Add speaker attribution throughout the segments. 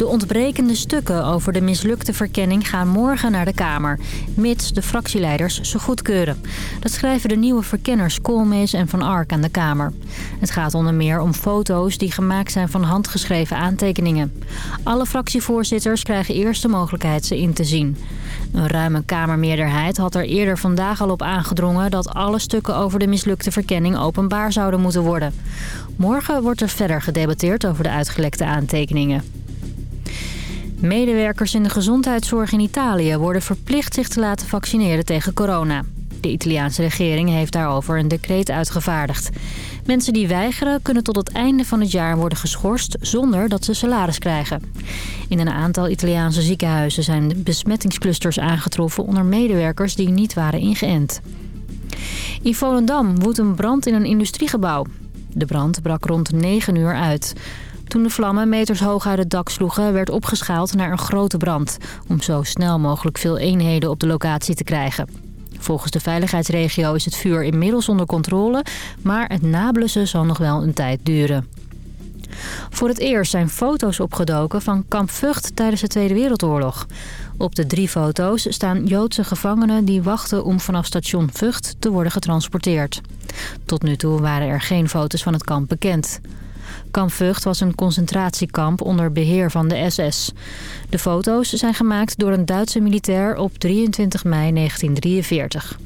Speaker 1: De ontbrekende stukken over de mislukte verkenning gaan morgen naar de Kamer. Mits de fractieleiders ze goedkeuren. Dat schrijven de nieuwe verkenners Koolmees en Van Ark aan de Kamer. Het gaat onder meer om foto's die gemaakt zijn van handgeschreven aantekeningen. Alle fractievoorzitters krijgen eerst de mogelijkheid ze in te zien. Een ruime Kamermeerderheid had er eerder vandaag al op aangedrongen... dat alle stukken over de mislukte verkenning openbaar zouden moeten worden. Morgen wordt er verder gedebatteerd over de uitgelekte aantekeningen. Medewerkers in de gezondheidszorg in Italië worden verplicht zich te laten vaccineren tegen corona. De Italiaanse regering heeft daarover een decreet uitgevaardigd. Mensen die weigeren kunnen tot het einde van het jaar worden geschorst zonder dat ze salaris krijgen. In een aantal Italiaanse ziekenhuizen zijn besmettingsclusters aangetroffen onder medewerkers die niet waren ingeënt. In Volendam woedt een brand in een industriegebouw. De brand brak rond 9 uur uit. Toen de vlammen meters hoog uit het dak sloegen, werd opgeschaald naar een grote brand... om zo snel mogelijk veel eenheden op de locatie te krijgen. Volgens de veiligheidsregio is het vuur inmiddels onder controle... maar het nablussen zal nog wel een tijd duren. Voor het eerst zijn foto's opgedoken van kamp Vught tijdens de Tweede Wereldoorlog. Op de drie foto's staan Joodse gevangenen die wachten om vanaf station Vught te worden getransporteerd. Tot nu toe waren er geen foto's van het kamp bekend. Kamp Vught was een concentratiekamp onder beheer van de SS. De foto's zijn gemaakt door een Duitse militair op 23 mei 1943.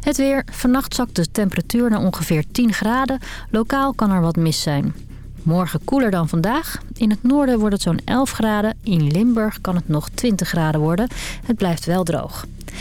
Speaker 1: Het weer. Vannacht zakt de temperatuur naar ongeveer 10 graden. Lokaal kan er wat mis zijn. Morgen koeler dan vandaag. In het noorden wordt het zo'n 11 graden. In Limburg kan het nog 20 graden worden. Het blijft wel droog.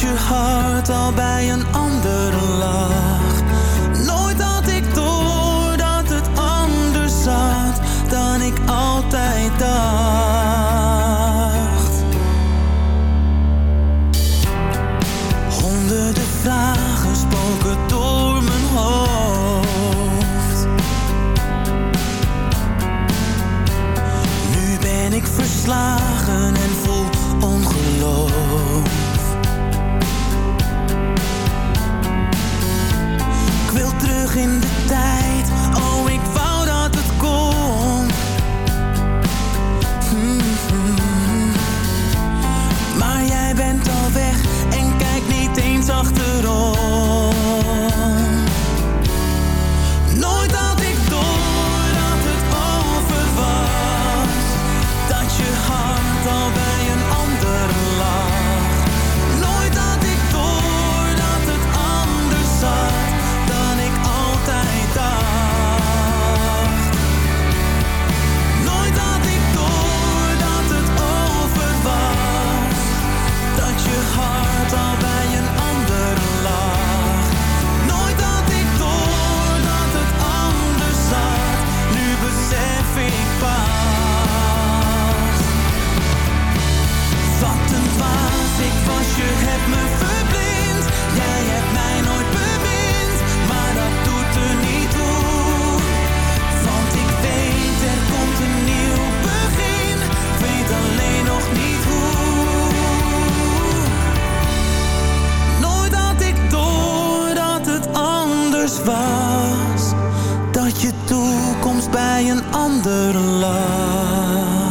Speaker 2: je hart al bij een andere lag. je toekomst bij een ander
Speaker 3: land.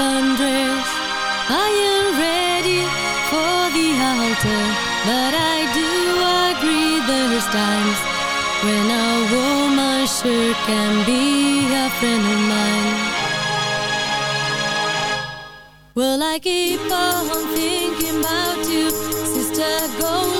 Speaker 3: Undressed. I am ready for the altar, but I do agree times when a woman sure can be a friend of mine. Well, I keep on thinking about you, sister golden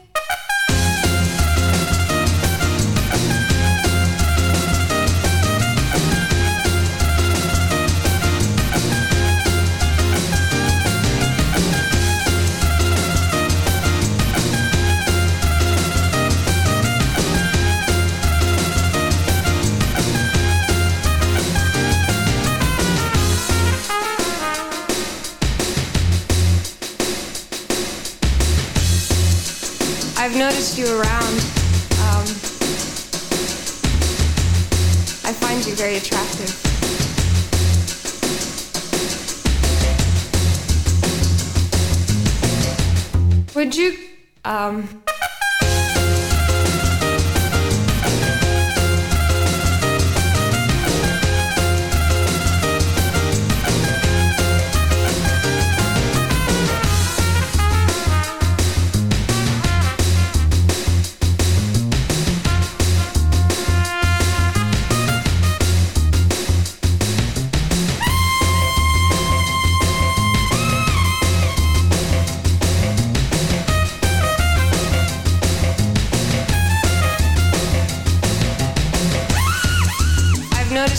Speaker 4: You around.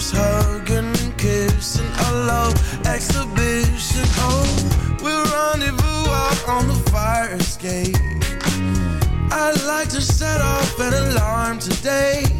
Speaker 5: arms hugging and kissing A love exhibition. Oh, we'll rendezvous out on the fire escape. I'd like to set off an alarm today.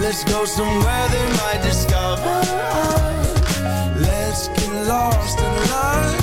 Speaker 5: Let's go somewhere they might discover. Us Let's get lost in love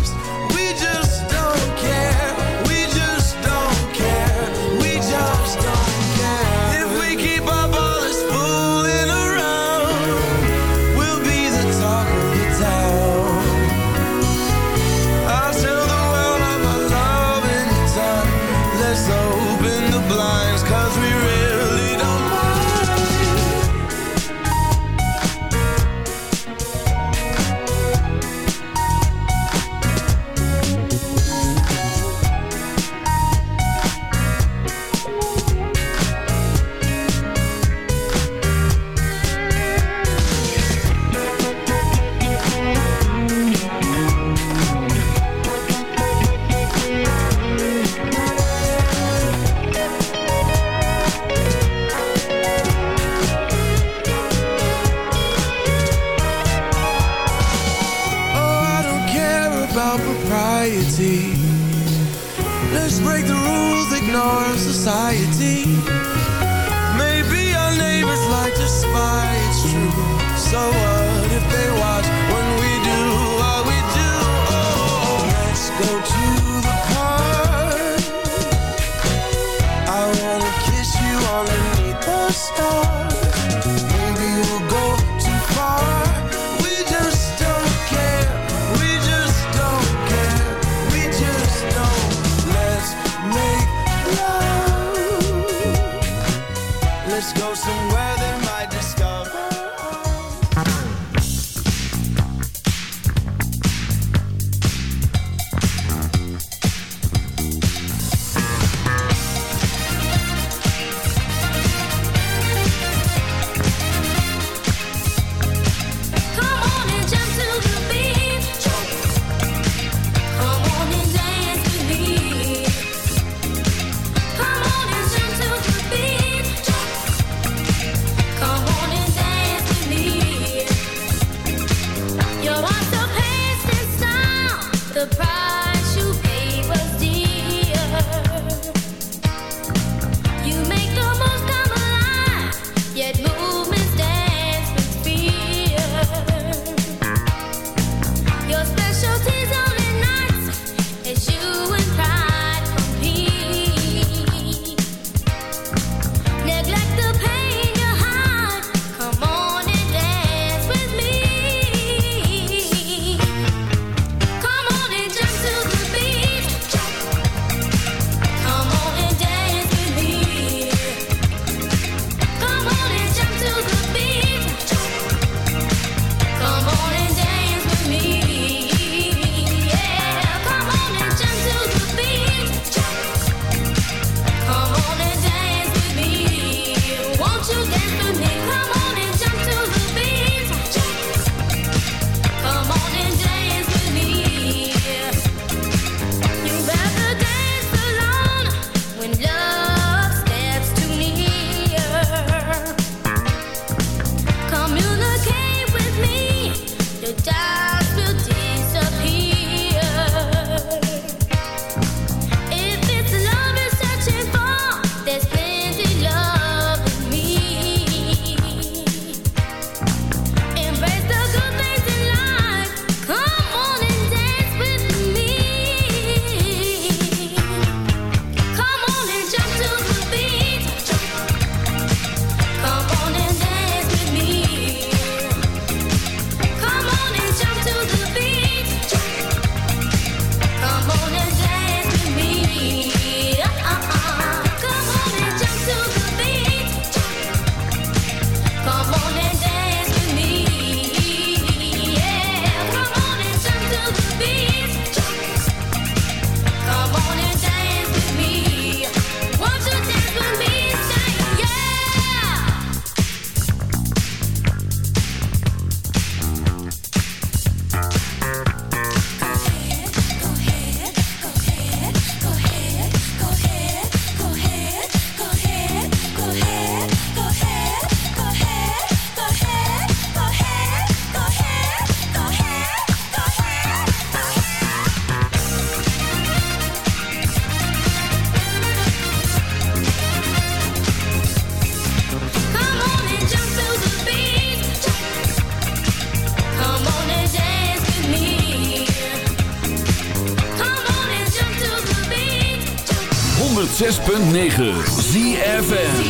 Speaker 6: 106.9 ZFN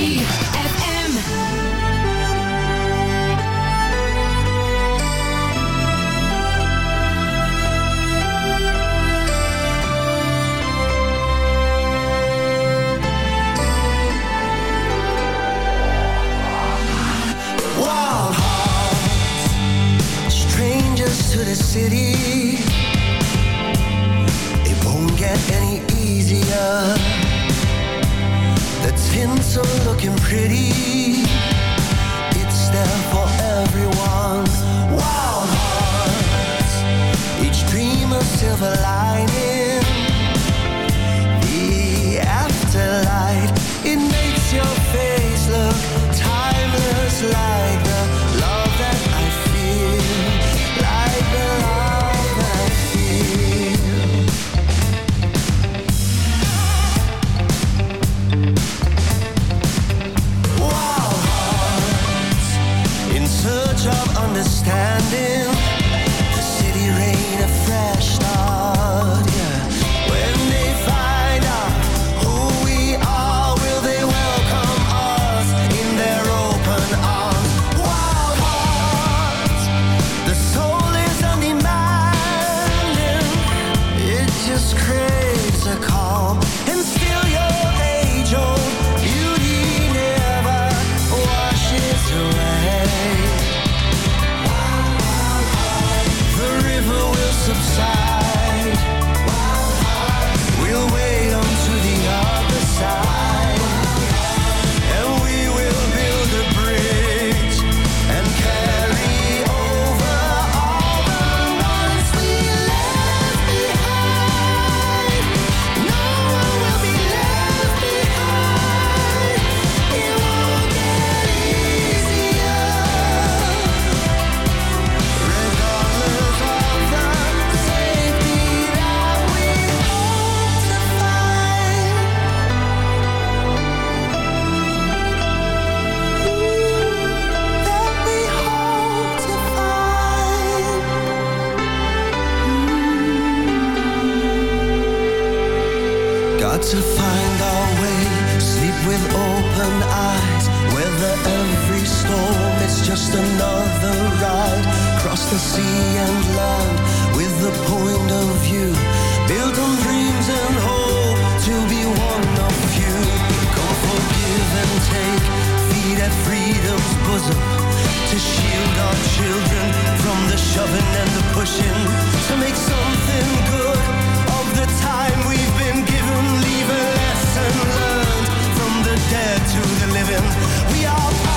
Speaker 3: and eyes Weather every storm, it's just another ride Cross the sea and land with the point of view. Built on dreams and hope to be one of few Go forgive and take, feed at freedom's bosom To shield our children from the shoving and the pushing. To make something good of the time we've been given Leave a lesson learned dead to the living. We are.